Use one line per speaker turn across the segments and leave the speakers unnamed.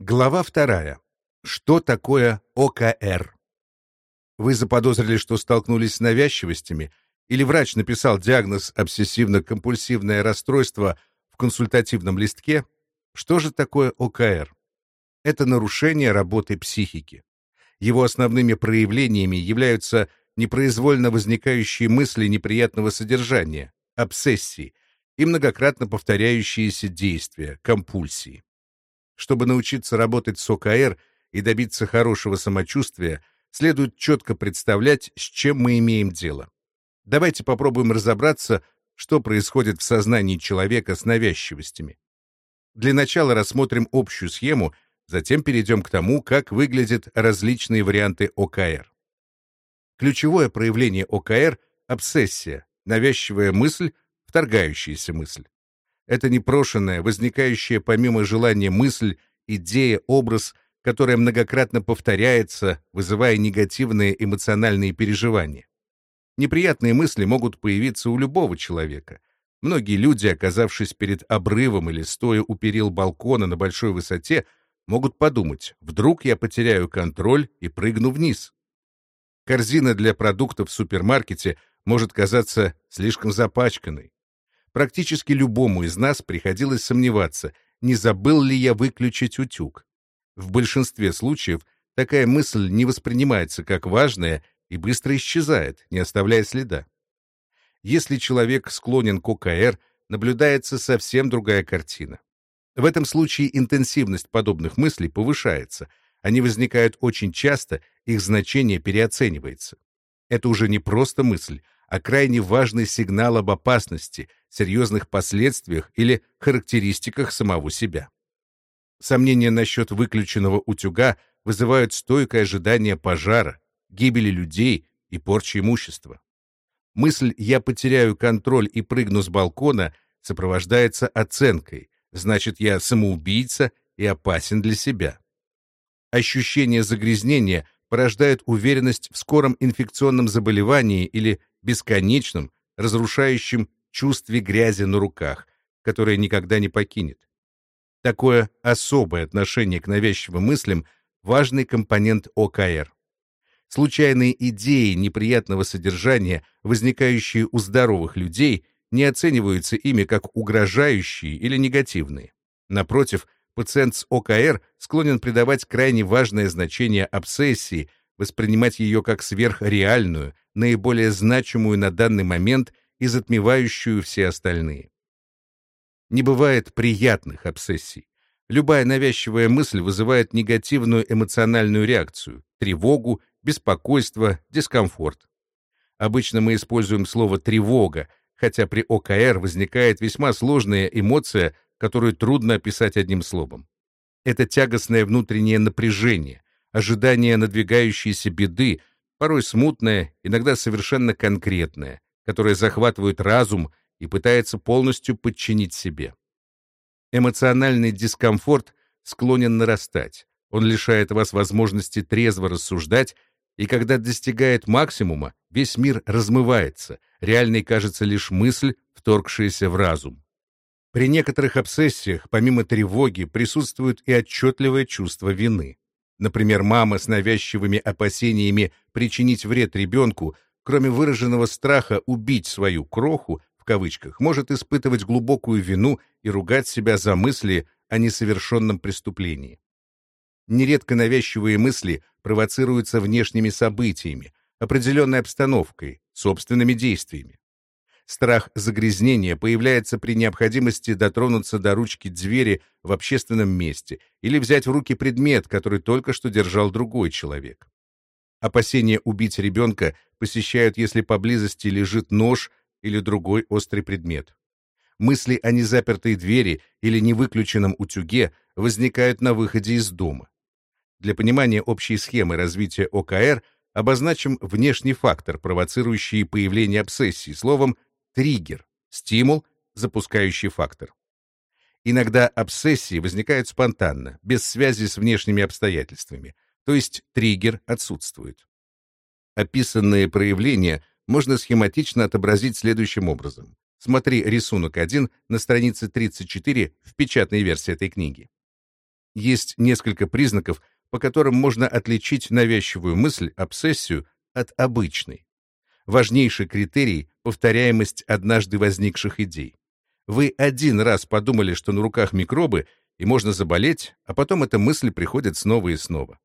Глава вторая. Что такое ОКР? Вы заподозрили, что столкнулись с навязчивостями, или врач написал диагноз обсессивно-компульсивное расстройство в консультативном листке? Что же такое ОКР? Это нарушение работы психики. Его основными проявлениями являются непроизвольно возникающие мысли неприятного содержания, обсессии и многократно повторяющиеся действия, компульсии. Чтобы научиться работать с ОКР и добиться хорошего самочувствия, следует четко представлять, с чем мы имеем дело. Давайте попробуем разобраться, что происходит в сознании человека с навязчивостями. Для начала рассмотрим общую схему, затем перейдем к тому, как выглядят различные варианты ОКР. Ключевое проявление ОКР — обсессия, навязчивая мысль, вторгающаяся мысль. Это непрошенная, возникающая помимо желания мысль, идея, образ, которая многократно повторяется, вызывая негативные эмоциональные переживания. Неприятные мысли могут появиться у любого человека. Многие люди, оказавшись перед обрывом или стоя у перил балкона на большой высоте, могут подумать, вдруг я потеряю контроль и прыгну вниз. Корзина для продуктов в супермаркете может казаться слишком запачканной. Практически любому из нас приходилось сомневаться, не забыл ли я выключить утюг. В большинстве случаев такая мысль не воспринимается как важная и быстро исчезает, не оставляя следа. Если человек склонен к ОКР, наблюдается совсем другая картина. В этом случае интенсивность подобных мыслей повышается, они возникают очень часто, их значение переоценивается. Это уже не просто мысль, а крайне важный сигнал об опасности, серьезных последствиях или характеристиках самого себя. Сомнения насчет выключенного утюга вызывают стойкое ожидание пожара, гибели людей и порчи имущества. Мысль «я потеряю контроль и прыгну с балкона» сопровождается оценкой, значит, я самоубийца и опасен для себя. Ощущение загрязнения порождает уверенность в скором инфекционном заболевании или бесконечном, разрушающем чувстве грязи на руках, которое никогда не покинет. Такое особое отношение к навязчивым мыслям — важный компонент ОКР. Случайные идеи неприятного содержания, возникающие у здоровых людей, не оцениваются ими как угрожающие или негативные. Напротив, пациент с ОКР склонен придавать крайне важное значение обсессии, воспринимать ее как сверхреальную, наиболее значимую на данный момент и затмевающую все остальные. Не бывает приятных обсессий. Любая навязчивая мысль вызывает негативную эмоциональную реакцию, тревогу, беспокойство, дискомфорт. Обычно мы используем слово «тревога», хотя при ОКР возникает весьма сложная эмоция, которую трудно описать одним словом. Это тягостное внутреннее напряжение, ожидание надвигающейся беды, порой смутное, иногда совершенно конкретное, которое захватывает разум и пытается полностью подчинить себе. Эмоциональный дискомфорт склонен нарастать. Он лишает вас возможности трезво рассуждать, и когда достигает максимума, весь мир размывается, реальной кажется лишь мысль, вторгшаяся в разум. При некоторых обсессиях, помимо тревоги, присутствует и отчетливое чувство вины. Например, мама с навязчивыми опасениями причинить вред ребенку, кроме выраженного страха убить свою кроху, в кавычках, может испытывать глубокую вину и ругать себя за мысли о несовершенном преступлении. Нередко навязчивые мысли провоцируются внешними событиями, определенной обстановкой, собственными действиями. Страх загрязнения появляется при необходимости дотронуться до ручки двери в общественном месте или взять в руки предмет, который только что держал другой человек. Опасения убить ребенка посещают, если поблизости лежит нож или другой острый предмет. Мысли о незапертой двери или невыключенном утюге возникают на выходе из дома. Для понимания общей схемы развития ОКР обозначим внешний фактор, провоцирующий появление обсессии, словом триггер, стимул, запускающий фактор. Иногда обсессии возникают спонтанно, без связи с внешними обстоятельствами, то есть триггер отсутствует. Описанные проявления можно схематично отобразить следующим образом. Смотри рисунок 1 на странице 34 в печатной версии этой книги. Есть несколько признаков, по которым можно отличить навязчивую мысль, обсессию, от обычной. Важнейший критерий — повторяемость однажды возникших идей. Вы один раз подумали, что на руках микробы, и можно заболеть, а потом эта мысль приходит снова и снова.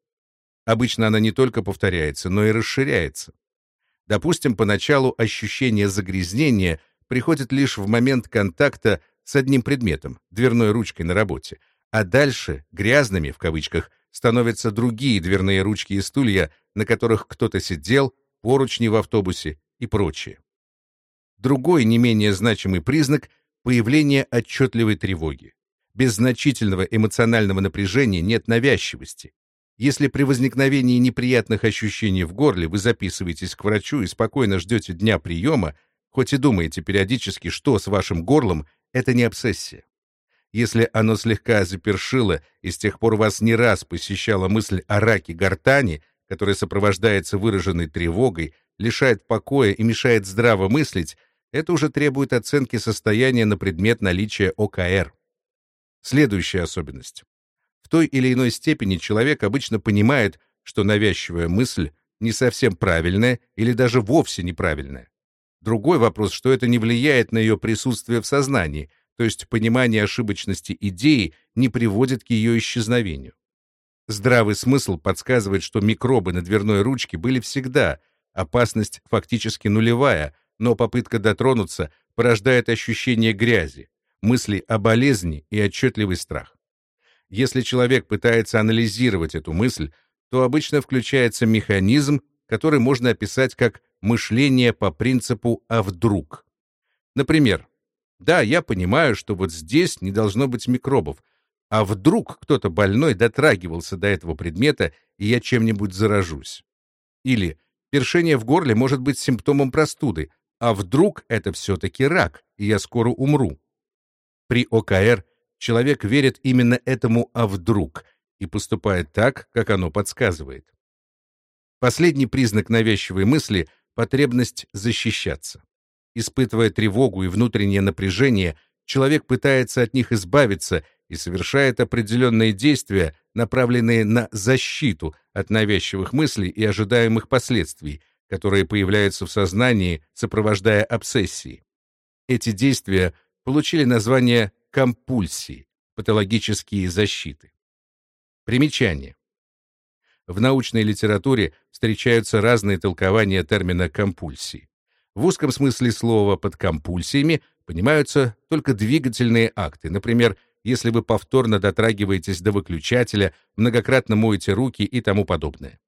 Обычно она не только повторяется, но и расширяется. Допустим, поначалу ощущение загрязнения приходит лишь в момент контакта с одним предметом, дверной ручкой на работе, а дальше «грязными» в кавычках становятся другие дверные ручки и стулья, на которых кто-то сидел, поручни в автобусе и прочее. Другой не менее значимый признак — появление отчетливой тревоги. Без значительного эмоционального напряжения нет навязчивости. Если при возникновении неприятных ощущений в горле вы записываетесь к врачу и спокойно ждете дня приема, хоть и думаете периодически, что с вашим горлом, это не обсессия. Если оно слегка запершило и с тех пор вас не раз посещала мысль о раке гортани, которая сопровождается выраженной тревогой, лишает покоя и мешает здраво мыслить, это уже требует оценки состояния на предмет наличия ОКР. Следующая особенность. В той или иной степени человек обычно понимает, что навязчивая мысль не совсем правильная или даже вовсе неправильная. Другой вопрос, что это не влияет на ее присутствие в сознании — то есть понимание ошибочности идеи не приводит к ее исчезновению. Здравый смысл подсказывает, что микробы на дверной ручке были всегда, опасность фактически нулевая, но попытка дотронуться порождает ощущение грязи, мысли о болезни и отчетливый страх. Если человек пытается анализировать эту мысль, то обычно включается механизм, который можно описать как мышление по принципу «а вдруг?». Например, да, я понимаю, что вот здесь не должно быть микробов. А вдруг кто-то больной дотрагивался до этого предмета, и я чем-нибудь заражусь? Или першение в горле может быть симптомом простуды, а вдруг это все-таки рак, и я скоро умру? При ОКР человек верит именно этому «а вдруг» и поступает так, как оно подсказывает. Последний признак навязчивой мысли — потребность защищаться. Испытывая тревогу и внутреннее напряжение, человек пытается от них избавиться и совершает определенные действия, направленные на защиту от навязчивых мыслей и ожидаемых последствий, которые появляются в сознании, сопровождая обсессии. Эти действия получили название компульсии, патологические защиты. Примечание. В научной литературе встречаются разные толкования термина компульсии. В узком смысле слова под компульсиями понимаются только двигательные акты. Например, если вы повторно дотрагиваетесь до выключателя, многократно моете руки и тому подобное.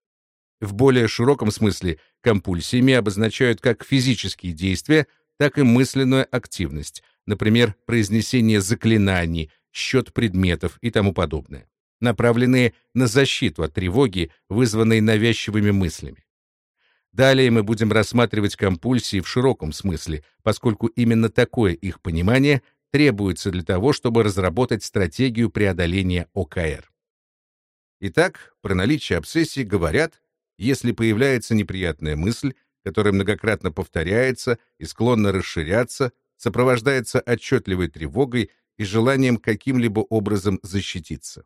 В более широком смысле компульсиями обозначают как физические действия, так и мысленную активность, например, произнесение заклинаний, счет предметов и тому подобное, направленные на защиту от тревоги, вызванной навязчивыми мыслями. Далее мы будем рассматривать компульсии в широком смысле, поскольку именно такое их понимание требуется для того, чтобы разработать стратегию преодоления ОКР. Итак, про наличие обсессии говорят, если появляется неприятная мысль, которая многократно повторяется и склонна расширяться, сопровождается отчетливой тревогой и желанием каким-либо образом защититься.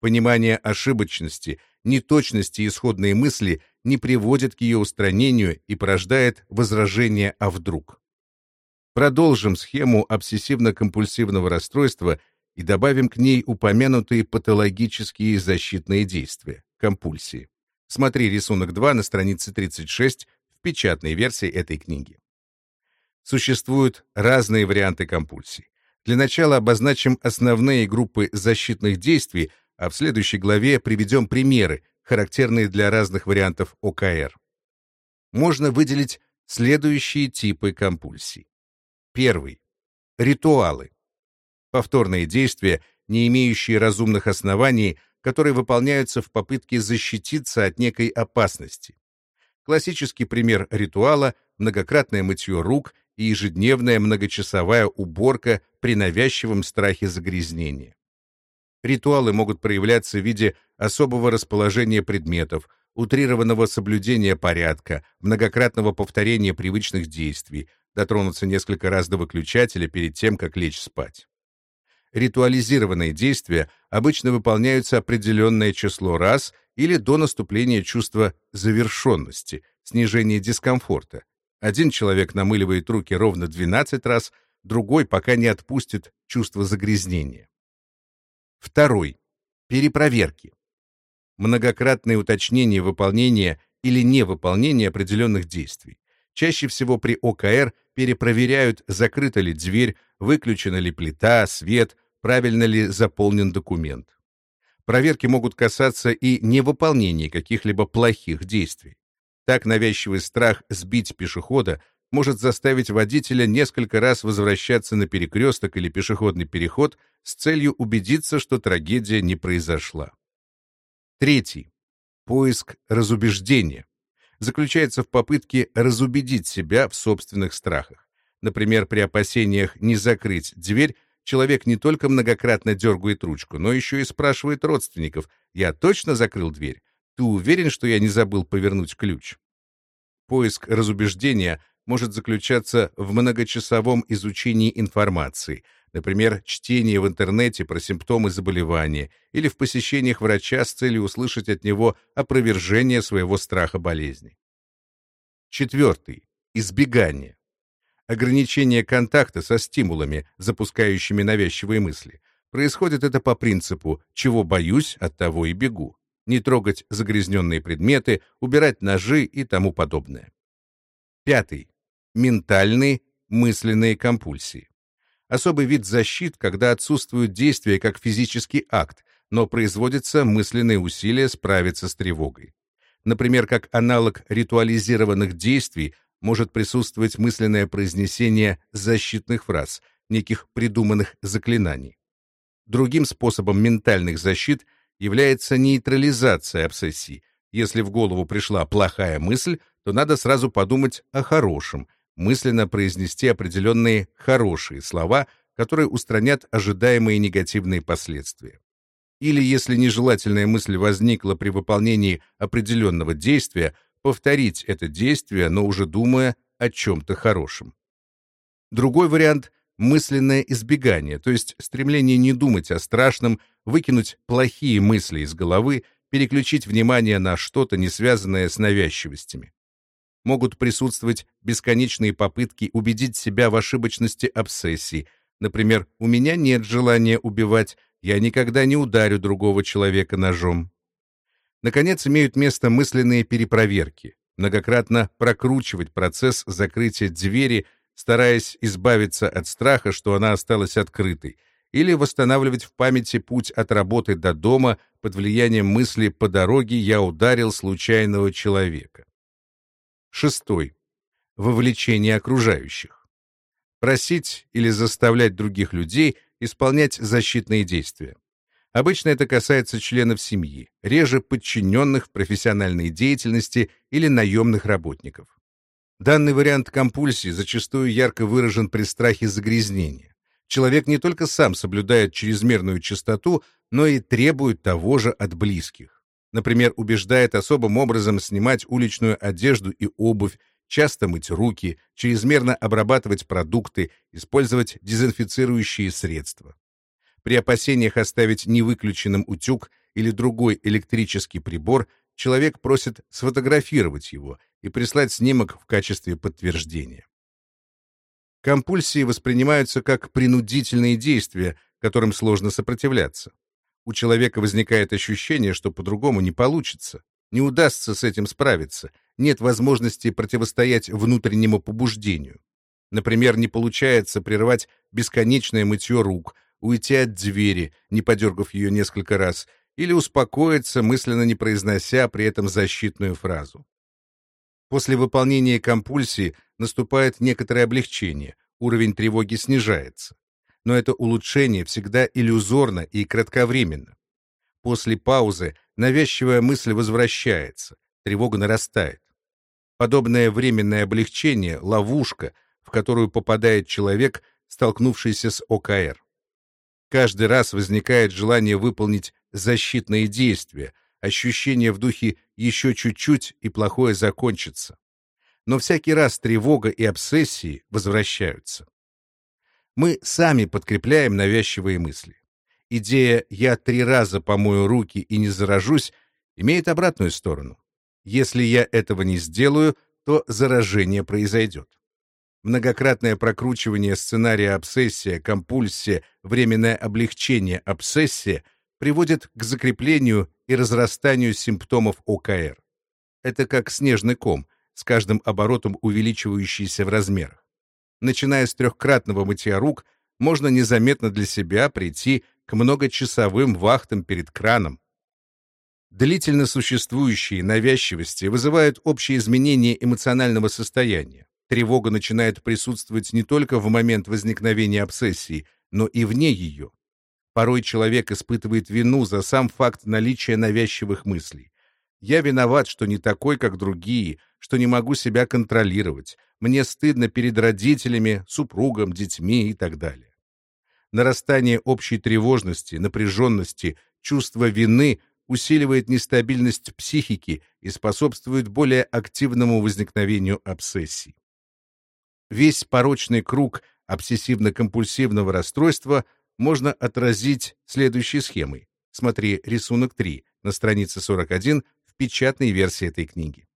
Понимание ошибочности, неточности исходной мысли не приводит к ее устранению и порождает возражение «а вдруг?». Продолжим схему обсессивно-компульсивного расстройства и добавим к ней упомянутые патологические защитные действия, компульсии. Смотри рисунок 2 на странице 36 в печатной версии этой книги. Существуют разные варианты компульсий. Для начала обозначим основные группы защитных действий, а в следующей главе приведем примеры, характерные для разных вариантов ОКР. Можно выделить следующие типы компульсий. Первый. Ритуалы. Повторные действия, не имеющие разумных оснований, которые выполняются в попытке защититься от некой опасности. Классический пример ритуала — многократное мытье рук и ежедневная многочасовая уборка при навязчивом страхе загрязнения. Ритуалы могут проявляться в виде особого расположения предметов, утрированного соблюдения порядка, многократного повторения привычных действий, дотронуться несколько раз до выключателя перед тем, как лечь спать. ритуализированные действия обычно выполняются определенное число раз или до наступления чувства завершенности, снижения дискомфорта. Один человек намыливает руки ровно 12 раз, другой пока не отпустит чувство загрязнения. Второй. Перепроверки. Многократное уточнение выполнения или невыполнения определенных действий. Чаще всего при ОКР перепроверяют, закрыта ли дверь, выключена ли плита, свет, правильно ли заполнен документ. Проверки могут касаться и невыполнения каких-либо плохих действий. Так навязчивый страх сбить пешехода может заставить водителя несколько раз возвращаться на перекресток или пешеходный переход с целью убедиться, что трагедия не произошла. Третий. Поиск разубеждения заключается в попытке разубедить себя в собственных страхах. Например, при опасениях не закрыть дверь человек не только многократно дергает ручку, но еще и спрашивает родственников «Я точно закрыл дверь? Ты уверен, что я не забыл повернуть ключ?» Поиск разубеждения может заключаться в многочасовом изучении информации, например, чтении в интернете про симптомы заболевания или в посещениях врача с целью услышать от него опровержение своего страха болезни. Четвертый. Избегание. Ограничение контакта со стимулами, запускающими навязчивые мысли. Происходит это по принципу «чего боюсь, от того и бегу». Не трогать загрязненные предметы, убирать ножи и тому подобное. Пятый. Ментальные, мысленные компульсии. Особый вид защит, когда отсутствуют действия как физический акт, но производятся мысленные усилия справиться с тревогой. Например, как аналог ритуализированных действий может присутствовать мысленное произнесение защитных фраз, неких придуманных заклинаний. Другим способом ментальных защит является нейтрализация обсессий. Если в голову пришла плохая мысль, то надо сразу подумать о хорошем, мысленно произнести определенные хорошие слова, которые устранят ожидаемые негативные последствия. Или если нежелательная мысль возникла при выполнении определенного действия, повторить это действие, но уже думая о чем-то хорошем. Другой вариант — мысленное избегание, то есть стремление не думать о страшном, выкинуть плохие мысли из головы, переключить внимание на что-то, не связанное с навязчивостями. Могут присутствовать бесконечные попытки убедить себя в ошибочности обсессий. Например, «у меня нет желания убивать, я никогда не ударю другого человека ножом». Наконец, имеют место мысленные перепроверки, многократно прокручивать процесс закрытия двери, стараясь избавиться от страха, что она осталась открытой, или восстанавливать в памяти путь от работы до дома под влиянием мысли «по дороге я ударил случайного человека». Шестой. Вовлечение окружающих. Просить или заставлять других людей исполнять защитные действия. Обычно это касается членов семьи, реже подчиненных в профессиональной деятельности или наемных работников. Данный вариант компульсии зачастую ярко выражен при страхе загрязнения человек не только сам соблюдает чрезмерную чистоту, но и требует того же от близких. Например, убеждает особым образом снимать уличную одежду и обувь, часто мыть руки, чрезмерно обрабатывать продукты, использовать дезинфицирующие средства. При опасениях оставить невыключенным утюг или другой электрический прибор, человек просит сфотографировать его и прислать снимок в качестве подтверждения. Компульсии воспринимаются как принудительные действия, которым сложно сопротивляться. У человека возникает ощущение, что по-другому не получится, не удастся с этим справиться, нет возможности противостоять внутреннему побуждению. Например, не получается прервать бесконечное мытье рук, уйти от двери, не подергав ее несколько раз, или успокоиться, мысленно не произнося при этом защитную фразу. После выполнения компульсии наступает некоторое облегчение, уровень тревоги снижается. Но это улучшение всегда иллюзорно и кратковременно. После паузы навязчивая мысль возвращается, тревога нарастает. Подобное временное облегчение — ловушка, в которую попадает человек, столкнувшийся с ОКР. Каждый раз возникает желание выполнить защитные действия, ощущение в духе «еще чуть-чуть и плохое закончится». Но всякий раз тревога и обсессии возвращаются. Мы сами подкрепляем навязчивые мысли. Идея «я три раза помою руки и не заражусь» имеет обратную сторону. Если я этого не сделаю, то заражение произойдет. Многократное прокручивание сценария обсессия, компульсия, временное облегчение обсессия приводит к закреплению и разрастанию симптомов ОКР. Это как снежный ком, с каждым оборотом увеличивающийся в размерах. Начиная с трехкратного мытья рук, можно незаметно для себя прийти к многочасовым вахтам перед краном. Длительно существующие навязчивости вызывают общее изменение эмоционального состояния. Тревога начинает присутствовать не только в момент возникновения обсессии, но и вне ее. Порой человек испытывает вину за сам факт наличия навязчивых мыслей. Я виноват, что не такой, как другие, что не могу себя контролировать. Мне стыдно перед родителями, супругом, детьми и так далее. Нарастание общей тревожности, напряженности, чувства вины усиливает нестабильность психики и способствует более активному возникновению обсессий. Весь порочный круг обсессивно-компульсивного расстройства можно отразить следующей схемой. Смотри рисунок 3 на странице 41 в печатной версии этой книги.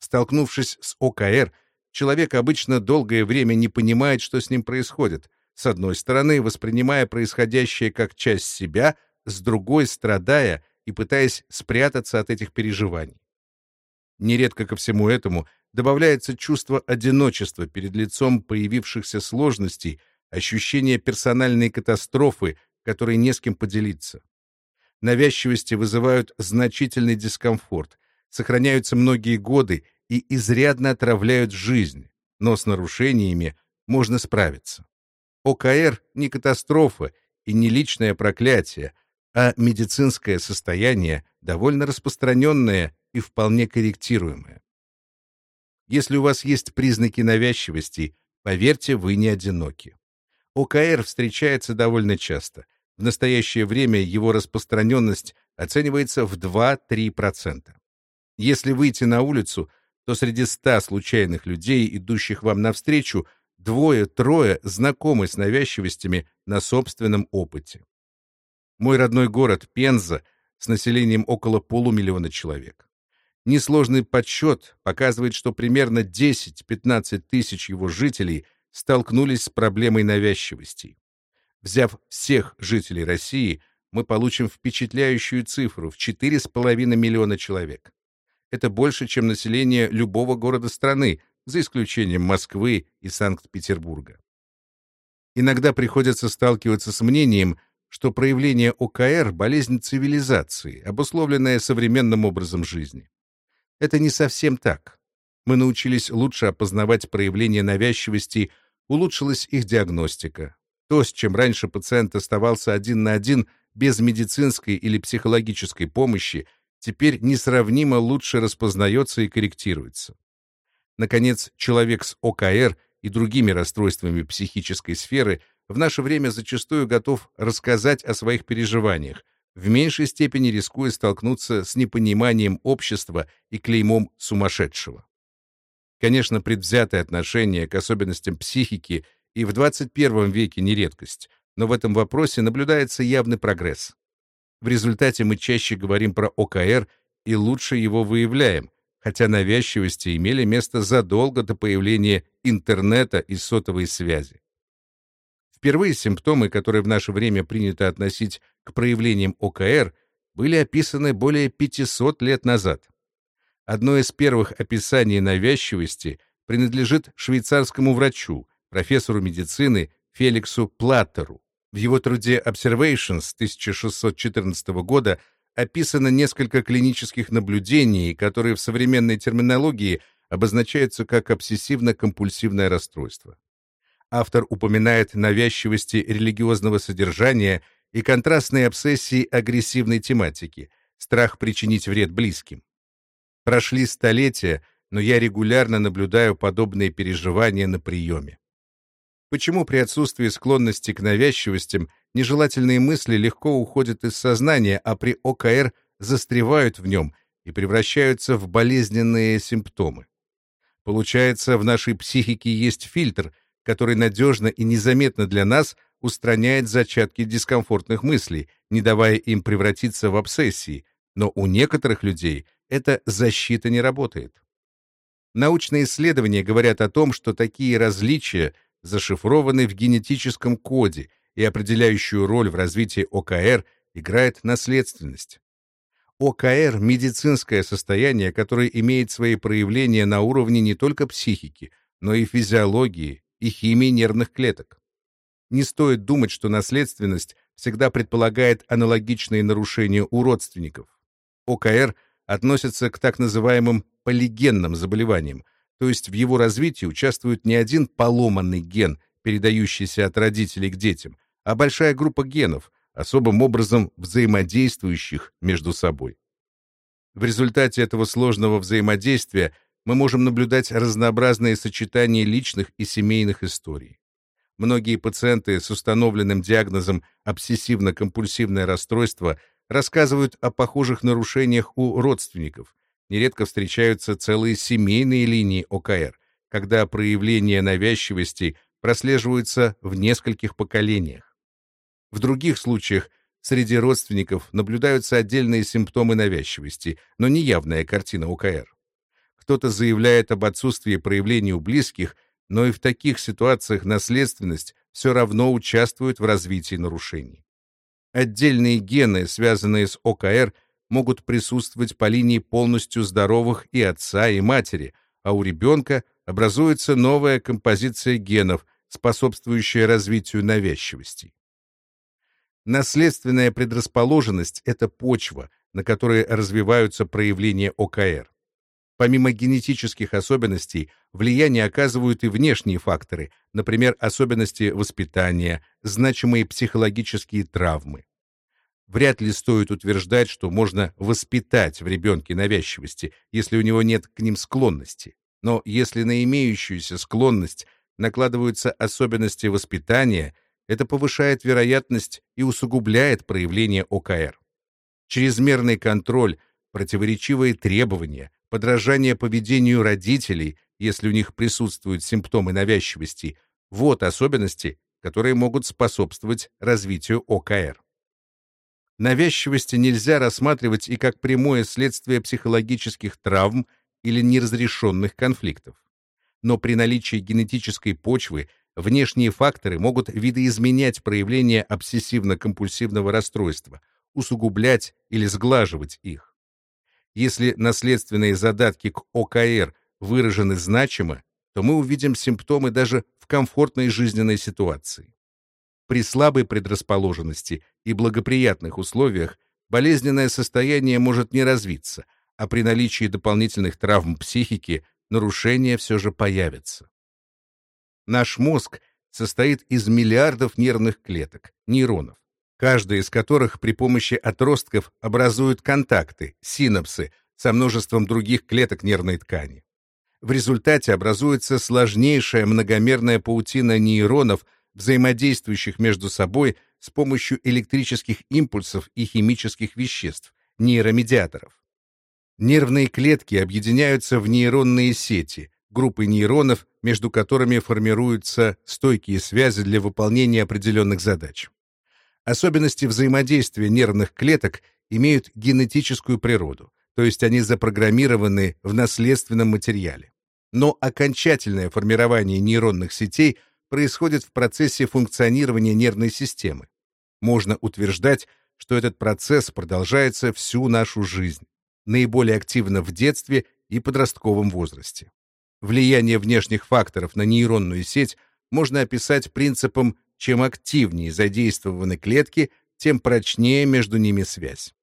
Столкнувшись с ОКР, человек обычно долгое время не понимает, что с ним происходит, с одной стороны, воспринимая происходящее как часть себя, с другой — страдая и пытаясь спрятаться от этих переживаний. Нередко ко всему этому добавляется чувство одиночества перед лицом появившихся сложностей, ощущение персональной катастрофы, которой не с кем поделиться. Навязчивости вызывают значительный дискомфорт, сохраняются многие годы и изрядно отравляют жизнь, но с нарушениями можно справиться. ОКР не катастрофа и не личное проклятие, а медицинское состояние, довольно распространенное и вполне корректируемое. Если у вас есть признаки навязчивости, поверьте, вы не одиноки. ОКР встречается довольно часто. В настоящее время его распространенность оценивается в 2-3%. Если выйти на улицу, то среди 100 случайных людей, идущих вам навстречу, двое-трое знакомы с навязчивостями на собственном опыте. Мой родной город Пенза с населением около полумиллиона человек. Несложный подсчет показывает, что примерно 10-15 тысяч его жителей столкнулись с проблемой навязчивости. Взяв всех жителей России, мы получим впечатляющую цифру в 4,5 миллиона человек. Это больше, чем население любого города страны, за исключением Москвы и Санкт-Петербурга. Иногда приходится сталкиваться с мнением, что проявление ОКР — болезнь цивилизации, обусловленная современным образом жизни. Это не совсем так. Мы научились лучше опознавать проявления навязчивости, улучшилась их диагностика. То, с чем раньше пациент оставался один на один без медицинской или психологической помощи, теперь несравнимо лучше распознается и корректируется. Наконец, человек с ОКР и другими расстройствами психической сферы в наше время зачастую готов рассказать о своих переживаниях, в меньшей степени рискуя столкнуться с непониманием общества и клеймом сумасшедшего. Конечно, предвзятое отношение к особенностям психики и в 21 веке не редкость, но в этом вопросе наблюдается явный прогресс. В результате мы чаще говорим про ОКР и лучше его выявляем, хотя навязчивости имели место задолго до появления интернета и сотовой связи. Впервые симптомы, которые в наше время принято относить к проявлениям ОКР, были описаны более 500 лет назад. Одно из первых описаний навязчивости принадлежит швейцарскому врачу, профессору медицины Феликсу Платтеру. В его труде Observations 1614 года описано несколько клинических наблюдений, которые в современной терминологии обозначаются как обсессивно-компульсивное расстройство автор упоминает навязчивости религиозного содержания и контрастные обсессии агрессивной тематики, страх причинить вред близким. Прошли столетия, но я регулярно наблюдаю подобные переживания на приеме. Почему при отсутствии склонности к навязчивостям нежелательные мысли легко уходят из сознания, а при ОКР застревают в нем и превращаются в болезненные симптомы? Получается, в нашей психике есть фильтр — который надежно и незаметно для нас устраняет зачатки дискомфортных мыслей, не давая им превратиться в обсессии, но у некоторых людей эта защита не работает. Научные исследования говорят о том, что такие различия зашифрованы в генетическом коде, и определяющую роль в развитии ОКР играет наследственность. ОКР – медицинское состояние, которое имеет свои проявления на уровне не только психики, но и физиологии и химии нервных клеток. Не стоит думать, что наследственность всегда предполагает аналогичные нарушения у родственников. ОКР относится к так называемым полигенным заболеваниям, то есть в его развитии участвует не один поломанный ген, передающийся от родителей к детям, а большая группа генов, особым образом взаимодействующих между собой. В результате этого сложного взаимодействия мы можем наблюдать разнообразные сочетания личных и семейных историй. Многие пациенты с установленным диагнозом обсессивно-компульсивное расстройство рассказывают о похожих нарушениях у родственников. Нередко встречаются целые семейные линии ОКР, когда проявления навязчивости прослеживаются в нескольких поколениях. В других случаях среди родственников наблюдаются отдельные симптомы навязчивости, но не явная картина ОКР. Кто-то заявляет об отсутствии проявлений у близких, но и в таких ситуациях наследственность все равно участвует в развитии нарушений. Отдельные гены, связанные с ОКР, могут присутствовать по линии полностью здоровых и отца, и матери, а у ребенка образуется новая композиция генов, способствующая развитию навязчивости. Наследственная предрасположенность — это почва, на которой развиваются проявления ОКР. Помимо генетических особенностей, влияние оказывают и внешние факторы, например, особенности воспитания, значимые психологические травмы. Вряд ли стоит утверждать, что можно воспитать в ребенке навязчивости, если у него нет к ним склонности. Но если на имеющуюся склонность накладываются особенности воспитания, это повышает вероятность и усугубляет проявление ОКР. Чрезмерный контроль, противоречивые требования, подражание поведению родителей, если у них присутствуют симптомы навязчивости, вот особенности, которые могут способствовать развитию ОКР. Навязчивости нельзя рассматривать и как прямое следствие психологических травм или неразрешенных конфликтов. Но при наличии генетической почвы внешние факторы могут видоизменять проявление обсессивно-компульсивного расстройства, усугублять или сглаживать их. Если наследственные задатки к ОКР выражены значимо, то мы увидим симптомы даже в комфортной жизненной ситуации. При слабой предрасположенности и благоприятных условиях болезненное состояние может не развиться, а при наличии дополнительных травм психики нарушения все же появятся. Наш мозг состоит из миллиардов нервных клеток, нейронов каждая из которых при помощи отростков образует контакты, синапсы, со множеством других клеток нервной ткани. В результате образуется сложнейшая многомерная паутина нейронов, взаимодействующих между собой с помощью электрических импульсов и химических веществ, нейромедиаторов. Нервные клетки объединяются в нейронные сети, группы нейронов, между которыми формируются стойкие связи для выполнения определенных задач. Особенности взаимодействия нервных клеток имеют генетическую природу, то есть они запрограммированы в наследственном материале. Но окончательное формирование нейронных сетей происходит в процессе функционирования нервной системы. Можно утверждать, что этот процесс продолжается всю нашу жизнь, наиболее активно в детстве и подростковом возрасте. Влияние внешних факторов на нейронную сеть можно описать принципом чем активнее задействованы клетки, тем прочнее между ними связь.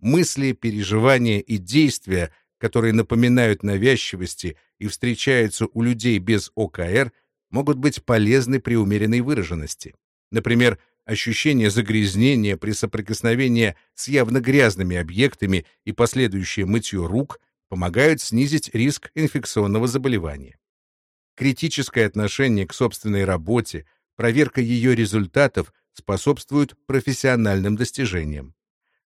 Мысли, переживания и действия, которые напоминают навязчивости и встречаются у людей без ОКР, могут быть полезны при умеренной выраженности. Например, ощущение загрязнения при соприкосновении с явно грязными объектами и последующее мытье рук помогают снизить риск инфекционного заболевания. Критическое отношение к собственной работе, проверка ее результатов способствует профессиональным достижениям.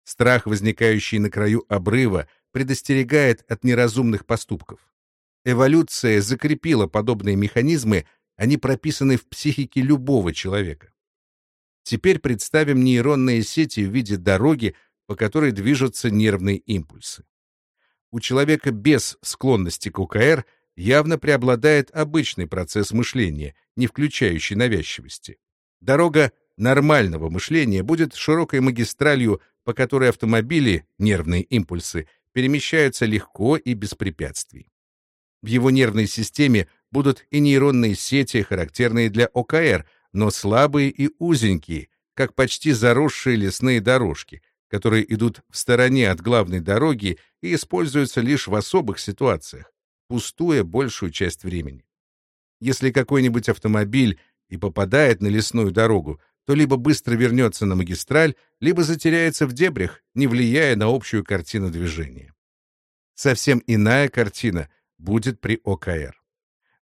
Страх, возникающий на краю обрыва, предостерегает от неразумных поступков. Эволюция закрепила подобные механизмы, Они прописаны в психике любого человека. Теперь представим нейронные сети в виде дороги, по которой движутся нервные импульсы. У человека без склонности к ОКР явно преобладает обычный процесс мышления, не включающий навязчивости. Дорога нормального мышления будет широкой магистралью, по которой автомобили, нервные импульсы, перемещаются легко и без препятствий. В его нервной системе будут и нейронные сети, характерные для ОКР, но слабые и узенькие, как почти заросшие лесные дорожки, которые идут в стороне от главной дороги и используются лишь в особых ситуациях, пустуя большую часть времени. Если какой-нибудь автомобиль и попадает на лесную дорогу, то либо быстро вернется на магистраль, либо затеряется в дебрях, не влияя на общую картину движения. Совсем иная картина будет при ОКР.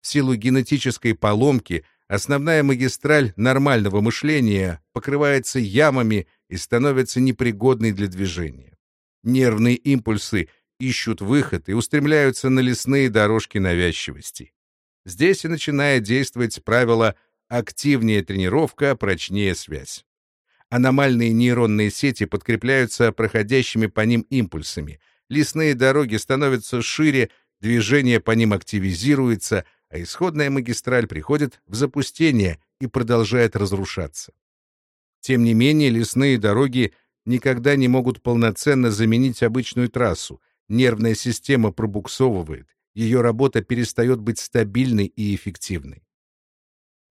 В силу генетической поломки основная магистраль нормального мышления покрывается ямами и становится непригодной для движения. Нервные импульсы ищут выход и устремляются на лесные дорожки навязчивости. Здесь и начинает действовать правило «активнее тренировка, прочнее связь». Аномальные нейронные сети подкрепляются проходящими по ним импульсами. Лесные дороги становятся шире, движение по ним активизируется, а исходная магистраль приходит в запустение и продолжает разрушаться. Тем не менее, лесные дороги никогда не могут полноценно заменить обычную трассу, нервная система пробуксовывает, ее работа перестает быть стабильной и эффективной.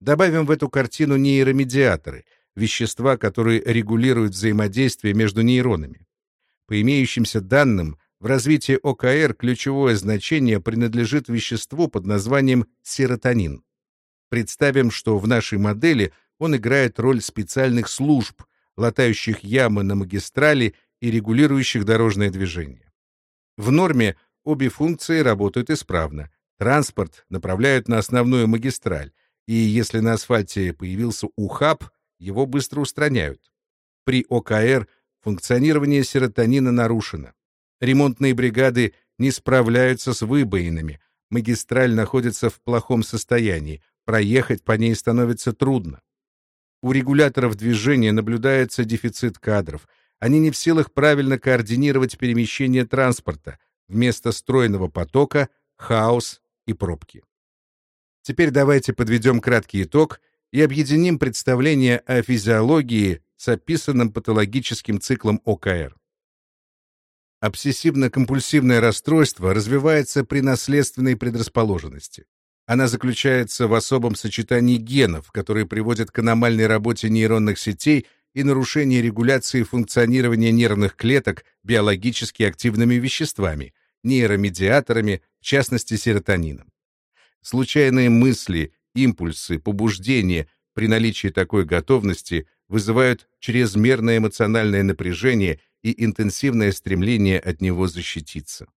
Добавим в эту картину нейромедиаторы, вещества, которые регулируют взаимодействие между нейронами. По имеющимся данным, в развитии ОКР ключевое значение принадлежит веществу под названием серотонин. Представим, что в нашей модели он играет роль специальных служб, латающих ямы на магистрали и регулирующих дорожное движение. В норме обе функции работают исправно. Транспорт направляют на основную магистраль, и если на асфальте появился ухаб, его быстро устраняют. При ОКР функционирование серотонина нарушено. Ремонтные бригады не справляются с выбоинами, магистраль находится в плохом состоянии, проехать по ней становится трудно. У регуляторов движения наблюдается дефицит кадров, они не в силах правильно координировать перемещение транспорта. Вместо стройного потока — хаос и пробки. Теперь давайте подведем краткий итог и объединим представление о физиологии с описанным патологическим циклом ОКР. Обсессивно-компульсивное расстройство развивается при наследственной предрасположенности. Она заключается в особом сочетании генов, которые приводят к аномальной работе нейронных сетей и нарушение регуляции функционирования нервных клеток биологически активными веществами, нейромедиаторами, в частности серотонином. Случайные мысли, импульсы, побуждения при наличии такой готовности вызывают чрезмерное эмоциональное напряжение и интенсивное стремление от него защититься.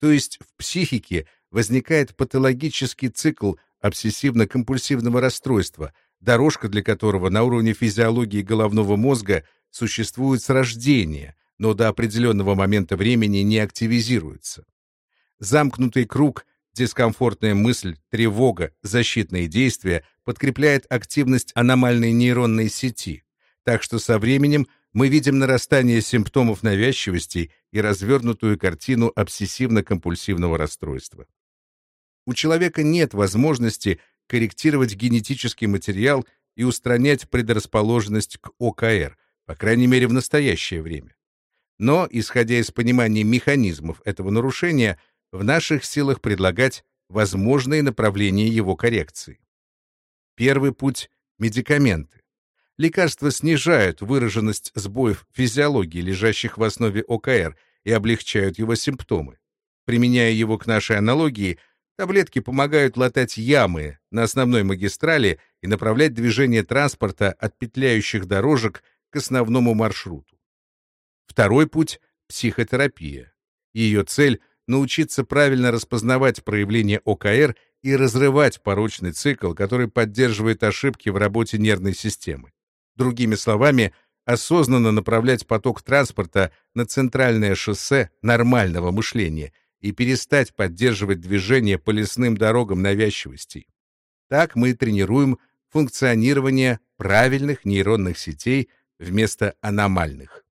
То есть в психике возникает патологический цикл обсессивно-компульсивного расстройства – дорожка для которого на уровне физиологии головного мозга существует с рождения, но до определенного момента времени не активизируется. Замкнутый круг, дискомфортная мысль, тревога, защитные действия подкрепляет активность аномальной нейронной сети, так что со временем мы видим нарастание симптомов навязчивости и развернутую картину обсессивно-компульсивного расстройства. У человека нет возможности корректировать генетический материал и устранять предрасположенность к ОКР, по крайней мере в настоящее время. Но, исходя из понимания механизмов этого нарушения, в наших силах предлагать возможные направления его коррекции. Первый путь — медикаменты. Лекарства снижают выраженность сбоев физиологии, лежащих в основе ОКР, и облегчают его симптомы. Применяя его к нашей аналогии, Таблетки помогают латать ямы на основной магистрали и направлять движение транспорта от петляющих дорожек к основному маршруту. Второй путь — психотерапия. Ее цель — научиться правильно распознавать проявления ОКР и разрывать порочный цикл, который поддерживает ошибки в работе нервной системы. Другими словами, осознанно направлять поток транспорта на центральное шоссе нормального мышления — и перестать поддерживать движение по лесным дорогам навязчивостей. Так мы тренируем функционирование правильных нейронных сетей вместо аномальных.